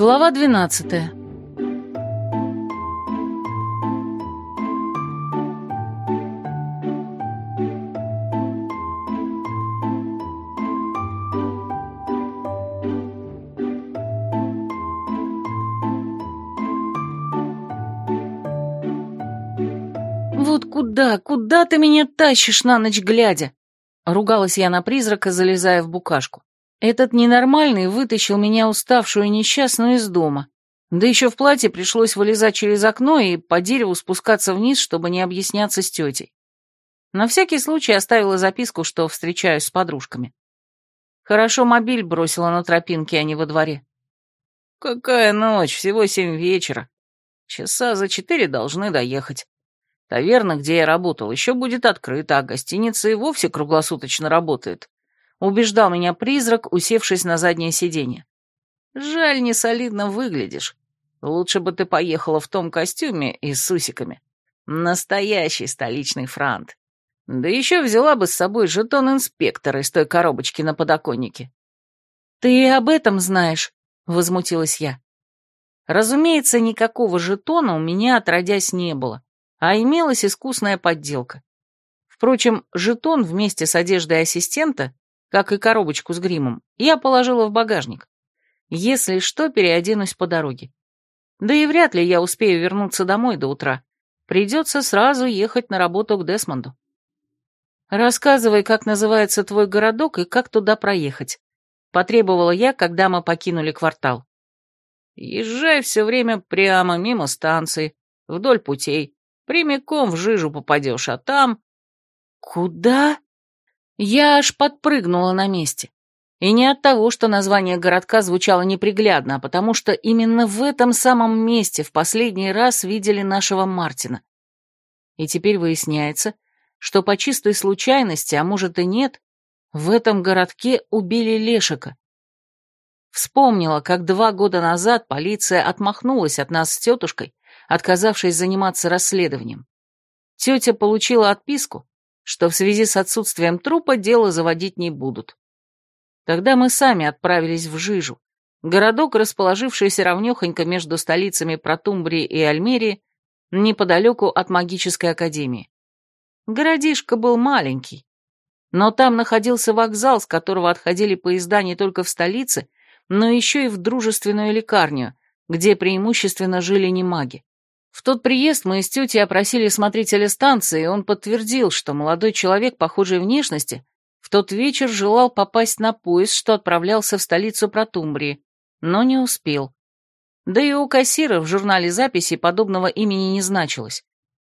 Глава двенадцатая. «Вот куда, куда ты меня тащишь на ночь глядя?» Ругалась я на призрака, залезая в букашку. Этот ненормальный вытащил меня уставшую и несчастную из дома. Да еще в платье пришлось вылезать через окно и по дереву спускаться вниз, чтобы не объясняться с тетей. На всякий случай оставила записку, что встречаюсь с подружками. Хорошо мобиль бросила на тропинке, а не во дворе. «Какая ночь? Всего семь вечера. Часа за четыре должны доехать. Таверна, где я работал, еще будет открыта, а гостиница и вовсе круглосуточно работает убеждал меня призрак, усевшись на заднее сиденье. «Жаль, не солидно выглядишь. Лучше бы ты поехала в том костюме и с усиками. Настоящий столичный франт. Да еще взяла бы с собой жетон инспектора из той коробочки на подоконнике». «Ты об этом знаешь», — возмутилась я. Разумеется, никакого жетона у меня отродясь не было, а имелась искусная подделка. Впрочем, жетон вместе с одеждой ассистента как и коробочку с гримом, я положила в багажник. Если что, переоденусь по дороге. Да и вряд ли я успею вернуться домой до утра. Придется сразу ехать на работу к Десмонду. Рассказывай, как называется твой городок и как туда проехать. Потребовала я, когда мы покинули квартал. Езжай все время прямо мимо станции, вдоль путей. Прямиком в жижу попадешь, а там... Куда? Я аж подпрыгнула на месте. И не от того, что название городка звучало неприглядно, а потому что именно в этом самом месте в последний раз видели нашего Мартина. И теперь выясняется, что по чистой случайности, а может и нет, в этом городке убили Лешика. Вспомнила, как два года назад полиция отмахнулась от нас с тетушкой, отказавшись заниматься расследованием. Тетя получила отписку, что в связи с отсутствием трупа дело заводить не будут. Тогда мы сами отправились в Жижу, городок, расположившийся равнёхонько между столицами Протумбрии и Альмерии, неподалеку от магической академии. Городишко был маленький, но там находился вокзал, с которого отходили поезда не только в столице, но еще и в дружественную лекарню, где преимущественно жили не маги. В тот приезд мы с тетей опросили смотрителя станции, и он подтвердил, что молодой человек похожей внешности в тот вечер желал попасть на поезд, что отправлялся в столицу Протумбрии, но не успел. Да и у кассира в журнале записи подобного имени не значилось.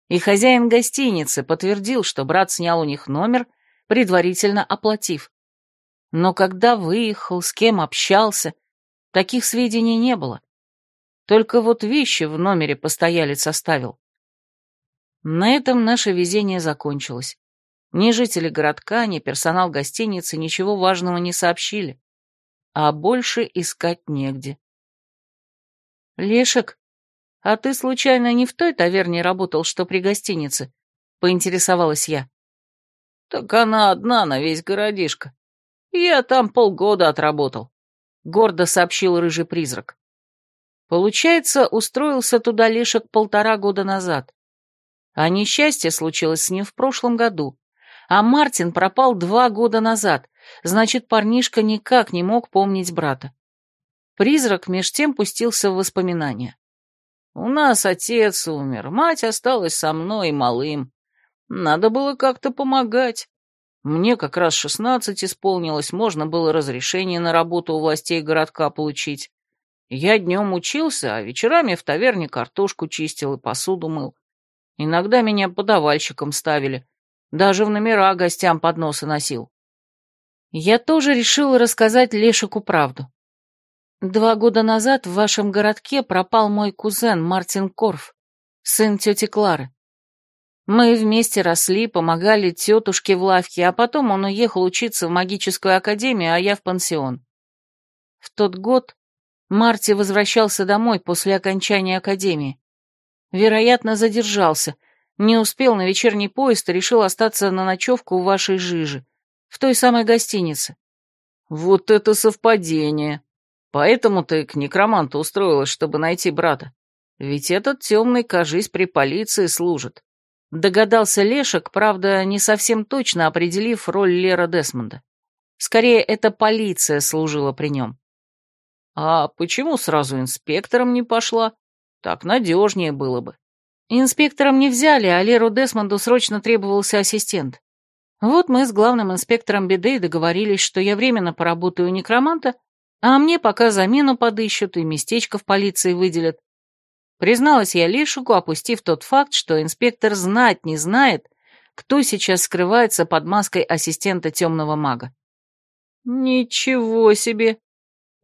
И хозяин гостиницы подтвердил, что брат снял у них номер, предварительно оплатив. Но когда выехал, с кем общался, таких сведений не было. Только вот вещи в номере постоялец оставил. На этом наше везение закончилось. Ни жители городка, ни персонал гостиницы ничего важного не сообщили. А больше искать негде. «Лешек, а ты случайно не в той таверне работал, что при гостинице?» — поинтересовалась я. «Так она одна на весь городишко. Я там полгода отработал», — гордо сообщил рыжий призрак. Получается, устроился туда Лешек полтора года назад. А несчастье случилось с ним в прошлом году. А Мартин пропал два года назад, значит, парнишка никак не мог помнить брата. Призрак меж тем пустился в воспоминания. «У нас отец умер, мать осталась со мной малым. Надо было как-то помогать. Мне как раз шестнадцать исполнилось, можно было разрешение на работу у властей городка получить. Я днем учился, а вечерами в таверне картошку чистил и посуду мыл. Иногда меня подавальщиком ставили. Даже в номера гостям подносы носил. Я тоже решила рассказать Лешику правду. Два года назад в вашем городке пропал мой кузен Мартин Корф, сын тети Клары. Мы вместе росли, помогали тетушке в лавке, а потом он уехал учиться в магическую академию, а я в пансион. В тот год Марти возвращался домой после окончания академии. Вероятно, задержался, не успел на вечерний поезд и решил остаться на ночевку в вашей жиже, в той самой гостинице. Вот это совпадение! Поэтому ты к некроманту устроилась, чтобы найти брата. Ведь этот темный, кажись, при полиции служит. Догадался Лешек, правда, не совсем точно определив роль Лера Десмонда. Скорее, это полиция служила при нем. А почему сразу инспектором не пошла? Так надежнее было бы. Инспектором не взяли, а Леру Десмонду срочно требовался ассистент. Вот мы с главным инспектором беды договорились, что я временно поработаю у некроманта, а мне пока замену подыщут и местечко в полиции выделят. Призналась я Лешику, опустив тот факт, что инспектор знать не знает, кто сейчас скрывается под маской ассистента темного мага. «Ничего себе!» —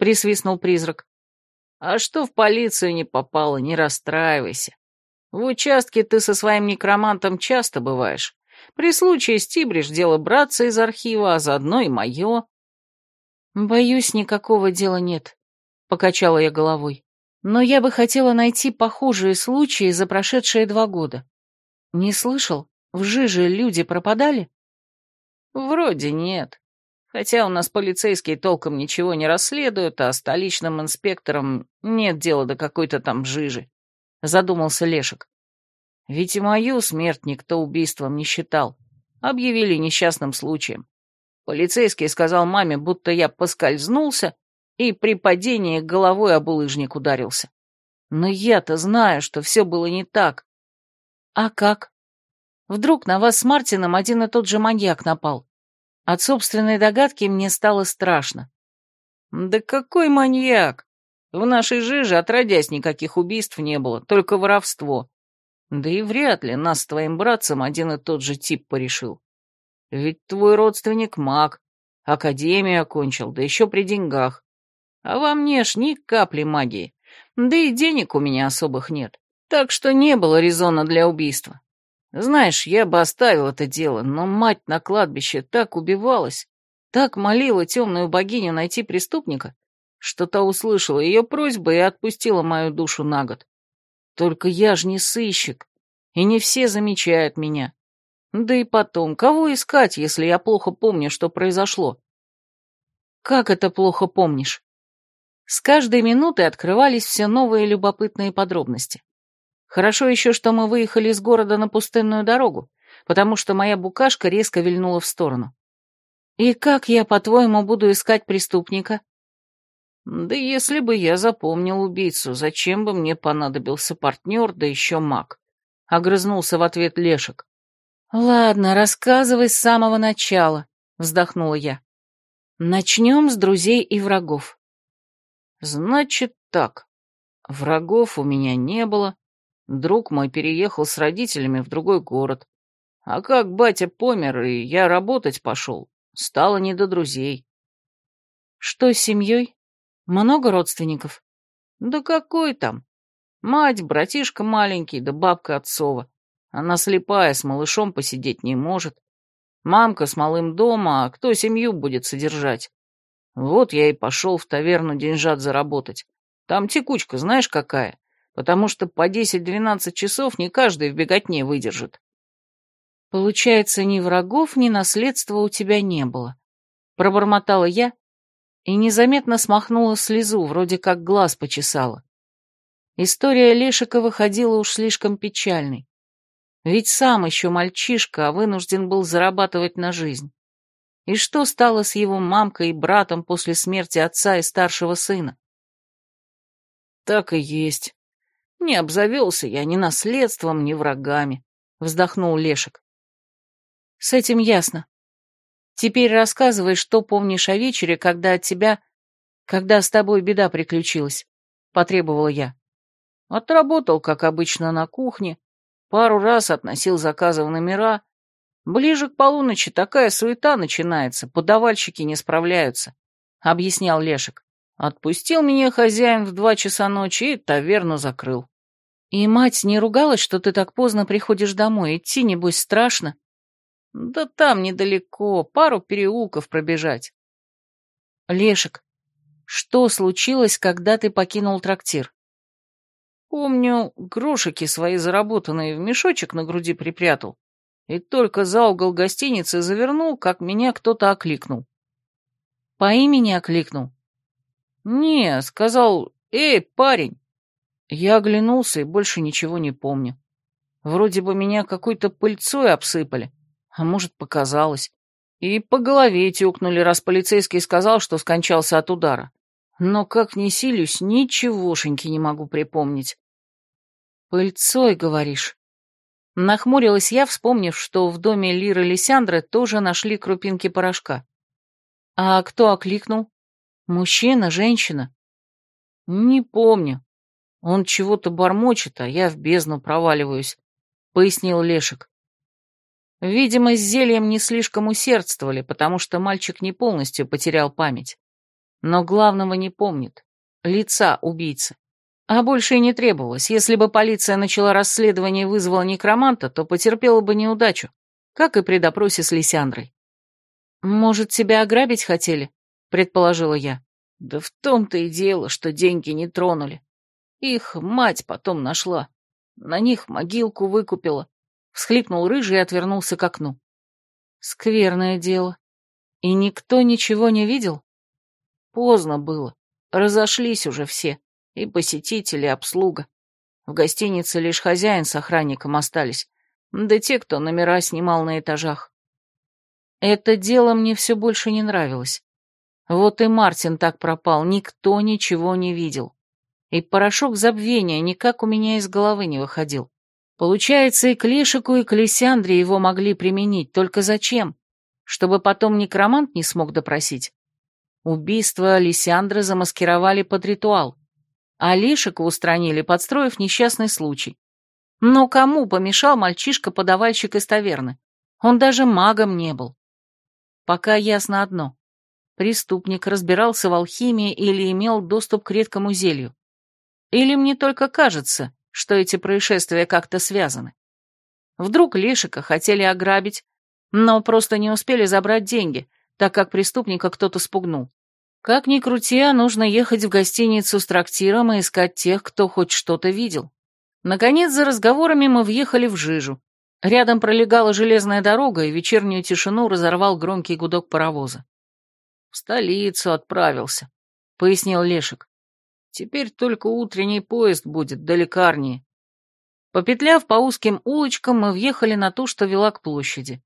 присвистнул призрак. «А что в полицию не попало, не расстраивайся. В участке ты со своим некромантом часто бываешь. При случае стибришь дело братца из архива, а заодно и мое». «Боюсь, никакого дела нет», — покачала я головой. «Но я бы хотела найти похожие случаи за прошедшие два года. Не слышал? В жиже люди пропадали?» «Вроде нет. Хотя у нас полицейские толком ничего не расследуют, а столичным инспекторам нет дела до какой-то там жижи», — задумался Лешек. «Ведь и мою смерть никто убийством не считал. Объявили несчастным случаем. Полицейский сказал маме, будто я поскользнулся и при падении головой об улыжник ударился. Но я-то знаю, что все было не так. А как? Вдруг на вас с Мартином один и тот же маньяк напал? От собственной догадки мне стало страшно. Да какой маньяк? В нашей жиже отродясь никаких убийств не было, только воровство. Да и вряд ли нас с твоим братцем один и тот же тип порешил. Ведь твой родственник маг, академию окончил, да еще при деньгах. А во мне ж ни капли магии, да и денег у меня особых нет, так что не было резона для убийства. Знаешь, я бы оставил это дело, но мать на кладбище так убивалась, так молила темную богиню найти преступника, что та услышала ее просьбу и отпустила мою душу на год. Только я ж не сыщик, и не все замечают меня. Да и потом, кого искать, если я плохо помню, что произошло? Как это плохо помнишь? С каждой минутой открывались все новые любопытные подробности. Хорошо еще, что мы выехали из города на пустынную дорогу, потому что моя букашка резко вильнула в сторону. И как я, по-твоему, буду искать преступника? Да если бы я запомнил убийцу, зачем бы мне понадобился партнер, да еще маг? Огрызнулся в ответ Лешек. «Ладно, рассказывай с самого начала», — вздохнула я. «Начнем с друзей и врагов». «Значит так. Врагов у меня не было. Друг мой переехал с родителями в другой город. А как батя помер, и я работать пошел, стало не до друзей». «Что с семьей? Много родственников?» «Да какой там? Мать, братишка маленький, да бабка отцова. Она слепая, с малышом посидеть не может. Мамка с малым дома, а кто семью будет содержать? Вот я и пошел в таверну деньжат заработать. Там текучка, знаешь, какая? Потому что по 10-12 часов не каждый в беготне выдержит. Получается, ни врагов, ни наследства у тебя не было. Пробормотала я и незаметно смахнула слезу, вроде как глаз почесала. История Лешика выходила уж слишком печальной. Ведь сам еще мальчишка, а вынужден был зарабатывать на жизнь. И что стало с его мамкой и братом после смерти отца и старшего сына? Так и есть. Не обзавелся я ни наследством, ни врагами, вздохнул Лешек. С этим ясно. Теперь рассказывай, что помнишь о вечере, когда от тебя... Когда с тобой беда приключилась, потребовала я. Отработал, как обычно, на кухне, Пару раз относил заказы в номера. Ближе к полуночи такая суета начинается, подавальщики не справляются, — объяснял Лешек. Отпустил меня хозяин в два часа ночи и таверну закрыл. И мать не ругалась, что ты так поздно приходишь домой, идти, небось, страшно? Да там недалеко, пару переулков пробежать. Лешек, что случилось, когда ты покинул трактир? Помню, грошики свои заработанные в мешочек на груди припрятал, и только за угол гостиницы завернул, как меня кто-то окликнул. По имени окликнул. «Не, сказал, эй, парень!» Я оглянулся и больше ничего не помню. Вроде бы меня какой-то пыльцой обсыпали, а может, показалось. И по голове тюкнули, раз полицейский сказал, что скончался от удара. Но как ни силюсь, ничегошеньки не могу припомнить. «Пыльцой, говоришь?» Нахмурилась я, вспомнив, что в доме Лиры Лисяндры тоже нашли крупинки порошка. «А кто окликнул? Мужчина, женщина?» «Не помню. Он чего-то бормочет, а я в бездну проваливаюсь», — пояснил Лешек. Видимо, с зельем не слишком усердствовали, потому что мальчик не полностью потерял память. Но главного не помнит. Лица убийцы. А больше и не требовалось. Если бы полиция начала расследование и вызвала некроманта, то потерпела бы неудачу, как и при допросе с Лисяндрой. «Может, тебя ограбить хотели?» — предположила я. «Да в том-то и дело, что деньги не тронули. Их мать потом нашла. На них могилку выкупила. Всхлипнул рыжий и отвернулся к окну. Скверное дело. И никто ничего не видел? Поздно было. Разошлись уже все. И посетители, и обслуга. В гостинице лишь хозяин с охранником остались. Да те, кто номера снимал на этажах. Это дело мне все больше не нравилось. Вот и Мартин так пропал, никто ничего не видел. И порошок забвения никак у меня из головы не выходил. Получается, и к Лешику, и к Лисяндре его могли применить, только зачем? Чтобы потом некромант не смог допросить? Убийство Лисяндры замаскировали под ритуал, а Лешика устранили, подстроив несчастный случай. Но кому помешал мальчишка-подавальщик из таверны? Он даже магом не был. Пока ясно одно. Преступник разбирался в алхимии или имел доступ к редкому зелью. Или мне только кажется, что эти происшествия как-то связаны. Вдруг Лешика хотели ограбить, но просто не успели забрать деньги, так как преступника кто-то спугнул. Как ни крути, а нужно ехать в гостиницу с трактиром и искать тех, кто хоть что-то видел. Наконец, за разговорами мы въехали в жижу. Рядом пролегала железная дорога, и вечернюю тишину разорвал громкий гудок паровоза. «В столицу отправился», — пояснил Лешек. Теперь только утренний поезд будет до лекарни. Попетляв по узким улочкам, мы въехали на ту, что вела к площади.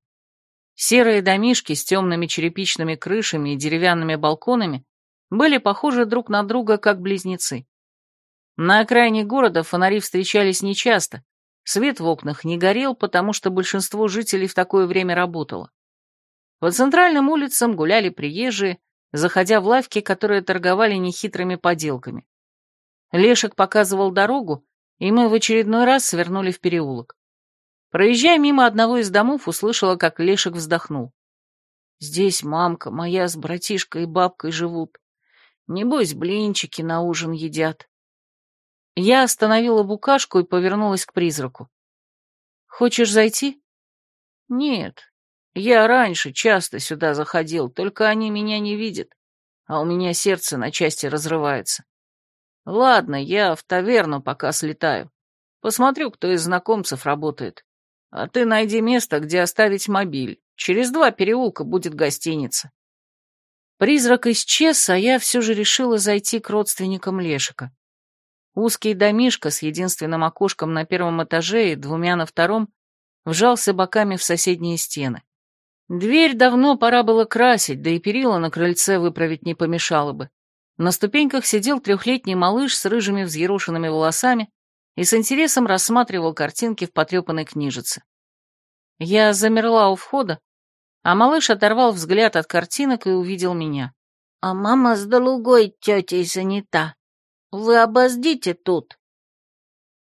Серые домишки с темными черепичными крышами и деревянными балконами были похожи друг на друга, как близнецы. На окраине города фонари встречались нечасто, свет в окнах не горел, потому что большинство жителей в такое время работало. По центральным улицам гуляли приезжие, заходя в лавки, которые торговали нехитрыми поделками. Лешек показывал дорогу, и мы в очередной раз свернули в переулок. Проезжая мимо одного из домов, услышала, как Лешек вздохнул. «Здесь мамка моя с братишкой и бабкой живут. Небось, блинчики на ужин едят». Я остановила букашку и повернулась к призраку. «Хочешь зайти?» «Нет, я раньше часто сюда заходил, только они меня не видят, а у меня сердце на части разрывается. Ладно, я в таверну пока слетаю. Посмотрю, кто из знакомцев работает. А ты найди место, где оставить мобиль. Через два переулка будет гостиница. Призрак исчез, а я все же решила зайти к родственникам Лешика. Узкий домишко с единственным окошком на первом этаже и двумя на втором вжался боками в соседние стены. Дверь давно пора было красить, да и перила на крыльце выправить не помешало бы. На ступеньках сидел трехлетний малыш с рыжими взъерошенными волосами и с интересом рассматривал картинки в потрепанной книжице. Я замерла у входа, а малыш оторвал взгляд от картинок и увидел меня. «А мама с долгой тетей занята. Вы обоздите тут».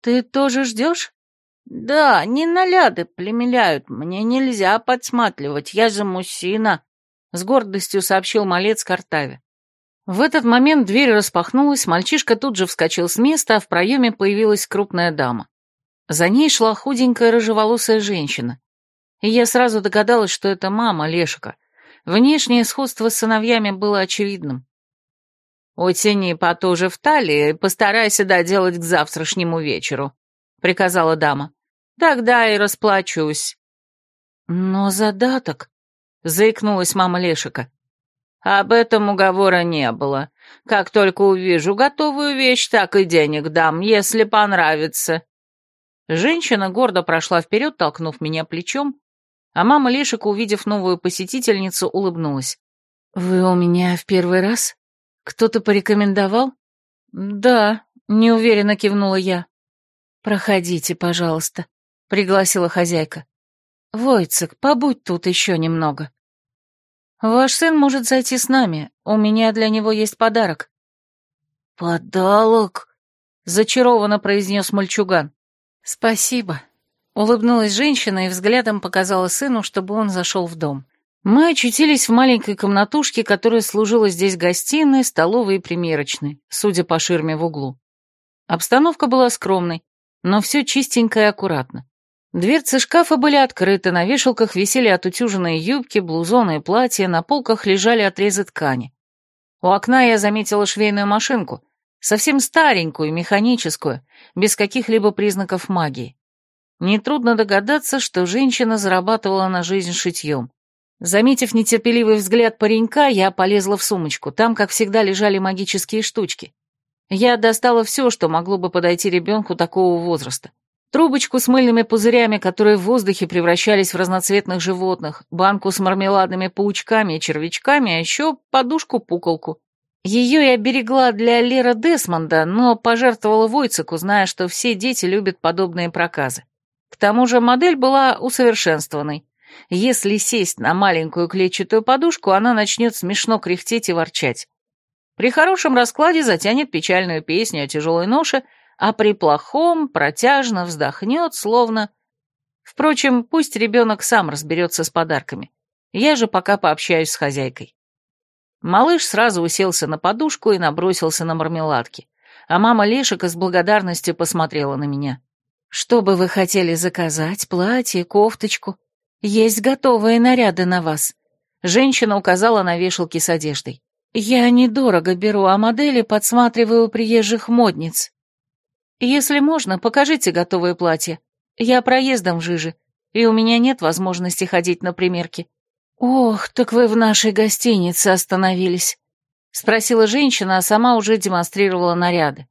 «Ты тоже ждешь?» «Да, не наляды племеляют, мне нельзя подсматривать, я же мужчина», — с гордостью сообщил малец Картаве. В этот момент дверь распахнулась, мальчишка тут же вскочил с места, а в проеме появилась крупная дама. За ней шла худенькая рыжеволосая женщина. И я сразу догадалась, что это мама Лешика. Внешнее сходство с сыновьями было очевидным. «Утяни потуже в талии и постарайся доделать к завтрашнему вечеру», — приказала дама. «Тогда и расплачусь». «Но задаток», — заикнулась мама Лешика. Об этом уговора не было. Как только увижу готовую вещь, так и денег дам, если понравится». Женщина гордо прошла вперед, толкнув меня плечом, а мама Лешика, увидев новую посетительницу, улыбнулась. «Вы у меня в первый раз? Кто-то порекомендовал?» «Да», — неуверенно кивнула я. «Проходите, пожалуйста», — пригласила хозяйка. «Войцек, побудь тут еще немного». «Ваш сын может зайти с нами. У меня для него есть подарок». «Подарок?» — зачарованно произнес мальчуган. «Спасибо», — улыбнулась женщина и взглядом показала сыну, чтобы он зашел в дом. Мы очутились в маленькой комнатушке, которая служила здесь гостиной, столовой и примерочной, судя по ширме в углу. Обстановка была скромной, но все чистенько и аккуратно. Дверцы шкафа были открыты, на вешалках висели отутюженные юбки, блузоны и платья, на полках лежали отрезы ткани. У окна я заметила швейную машинку, совсем старенькую, механическую, без каких-либо признаков магии. Нетрудно догадаться, что женщина зарабатывала на жизнь шитьем. Заметив нетерпеливый взгляд паренька, я полезла в сумочку. Там, как всегда, лежали магические штучки. Я достала все, что могло бы подойти ребенку такого возраста. Трубочку с мыльными пузырями, которые в воздухе превращались в разноцветных животных, банку с мармеладными паучками и червячками, а еще подушку-пуколку. Ее я берегла для Лера Десмонда, но пожертвовала Войцику, зная, что все дети любят подобные проказы. К тому же модель была усовершенствованной. Если сесть на маленькую клетчатую подушку, она начнет смешно кряхтеть и ворчать. При хорошем раскладе затянет печальную песню о тяжелой ноше, а при плохом протяжно вздохнет, словно... Впрочем, пусть ребенок сам разберется с подарками. Я же пока пообщаюсь с хозяйкой. Малыш сразу уселся на подушку и набросился на мармеладки, а мама Лешика с благодарностью посмотрела на меня. «Что бы вы хотели заказать? Платье, кофточку? Есть готовые наряды на вас». Женщина указала на вешалки с одеждой. «Я недорого беру, а модели подсматриваю у приезжих модниц. Если можно, покажите готовые платья. Я проездом в Жиже, и у меня нет возможности ходить на примерки. «Ох, так вы в нашей гостинице остановились», — спросила женщина, а сама уже демонстрировала наряды.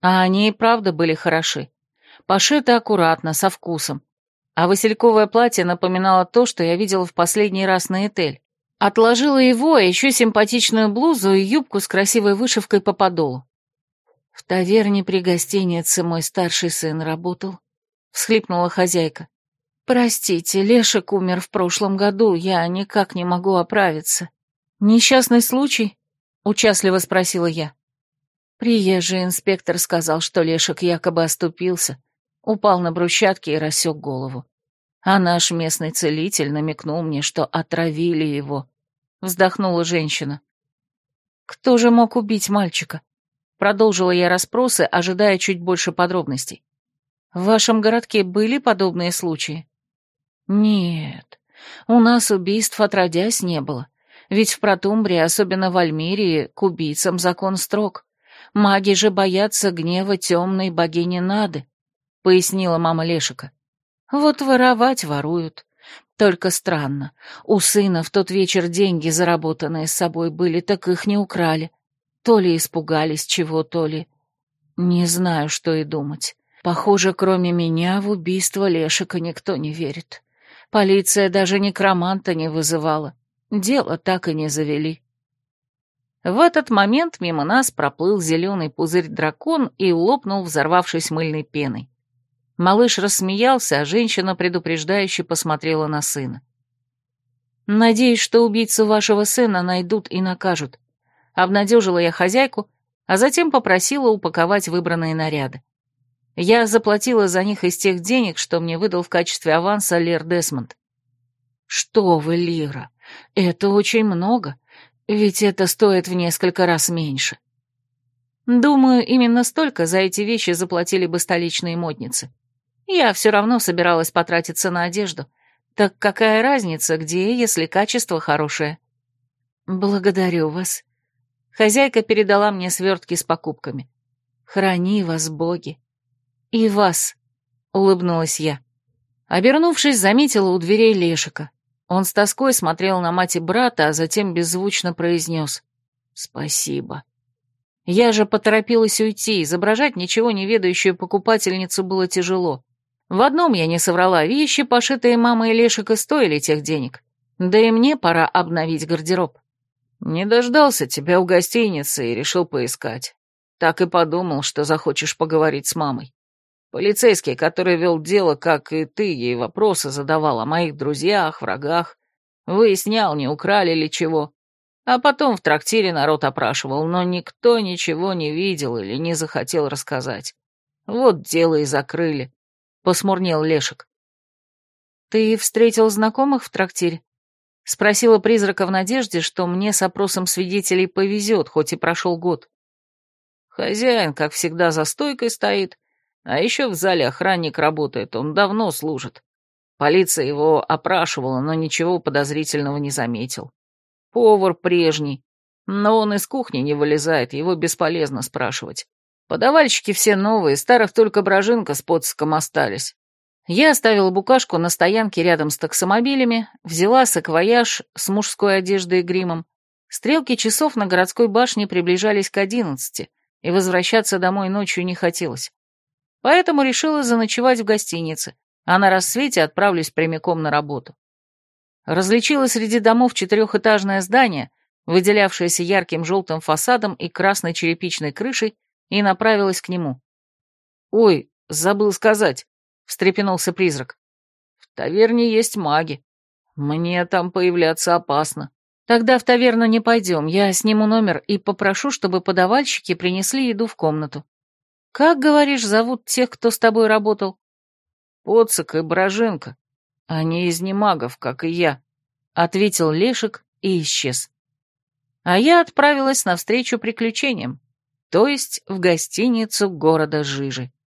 А они и правда были хороши. Пошиты аккуратно, со вкусом. А васильковое платье напоминало то, что я видела в последний раз на Этель. Отложила его, а еще симпатичную блузу и юбку с красивой вышивкой по подолу. В таверне при гостинице мой старший сын работал, — всхлипнула хозяйка. «Простите, Лешек умер в прошлом году, я никак не могу оправиться». «Несчастный случай?» — участливо спросила я. Приезжий инспектор сказал, что Лешек якобы оступился, упал на брусчатке и рассек голову. А наш местный целитель намекнул мне, что отравили его. Вздохнула женщина. «Кто же мог убить мальчика?» Продолжила я расспросы, ожидая чуть больше подробностей. «В вашем городке были подобные случаи?» Нет, у нас убийств отродясь не было. Ведь в Протумбре, особенно в Альмирии, к убийцам закон строг. Маги же боятся гнева темной богини Нады, пояснила мама Лешика. Вот воровать воруют. Только странно, у сына в тот вечер деньги, заработанные с собой были, так их не украли. То ли испугались чего, то ли... Не знаю, что и думать. Похоже, кроме меня в убийство Лешика никто не верит. Полиция даже некроманта не вызывала. Дело так и не завели. В этот момент мимо нас проплыл зеленый пузырь-дракон и лопнул, взорвавшись мыльной пеной. Малыш рассмеялся, а женщина предупреждающе посмотрела на сына. «Надеюсь, что убийцу вашего сына найдут и накажут», — обнадежила я хозяйку, а затем попросила упаковать выбранные наряды. Я заплатила за них из тех денег, что мне выдал в качестве аванса Лер Десмонд. Что вы, Лира, это очень много, ведь это стоит в несколько раз меньше. Думаю, именно столько за эти вещи заплатили бы столичные модницы. Я все равно собиралась потратиться на одежду. Так какая разница, где, если качество хорошее? Благодарю вас. Хозяйка передала мне свертки с покупками. Храни вас, боги. «И вас», — улыбнулась я. Обернувшись, заметила у дверей Лешика. Он с тоской смотрел на мать и брата, а затем беззвучно произнес «Спасибо». Я же поторопилась уйти, изображать ничего не ведающую покупательницу было тяжело. В одном я не соврала, вещи, пошитые мамой Лешек, и стоили тех денег. Да и мне пора обновить гардероб. Не дождался тебя у гостиницы и решил поискать. Так и подумал, что захочешь поговорить с мамой. Полицейский, который вел дело, как и ты, ей вопросы задавал о моих друзьях, врагах, выяснял, не украли ли чего. А потом в трактире народ опрашивал, но никто ничего не видел или не захотел рассказать. Вот дело и закрыли. Посмурнел Лешек. «Ты встретил знакомых в трактире?» Спросила призрака в надежде, что мне с опросом свидетелей повезет, хоть и прошел год. Хозяин, как всегда, за стойкой стоит, а еще в зале охранник работает, он давно служит. Полиция его опрашивала, но ничего подозрительного не заметил. Повар прежний, но он из кухни не вылезает, его бесполезно спрашивать. Подавальщики все новые, старых только Брожинка с подском остались. Я оставила букашку на стоянке рядом с таксомобилями, взяла саквояж с мужской одеждой и гримом. Стрелки часов на городской башне приближались к одиннадцати, и возвращаться домой ночью не хотелось. Поэтому решила заночевать в гостинице, а на рассвете отправлюсь прямиком на работу. Различила среди домов четырехэтажное здание, выделявшееся ярким желтым фасадом и красной черепичной крышей, и направилась к нему. «Ой, забыл сказать», — встрепенулся призрак. «В таверне есть маги. Мне там появляться опасно. Тогда в таверну не пойдем, я сниму номер и попрошу, чтобы подавальщики принесли еду в комнату. Как, говоришь, зовут тех, кто с тобой работал?» «Поцик и Броженко. Они из немагов, как и я», — ответил Лешек и исчез. А я отправилась навстречу приключениям, то есть в гостиницу города Жижи.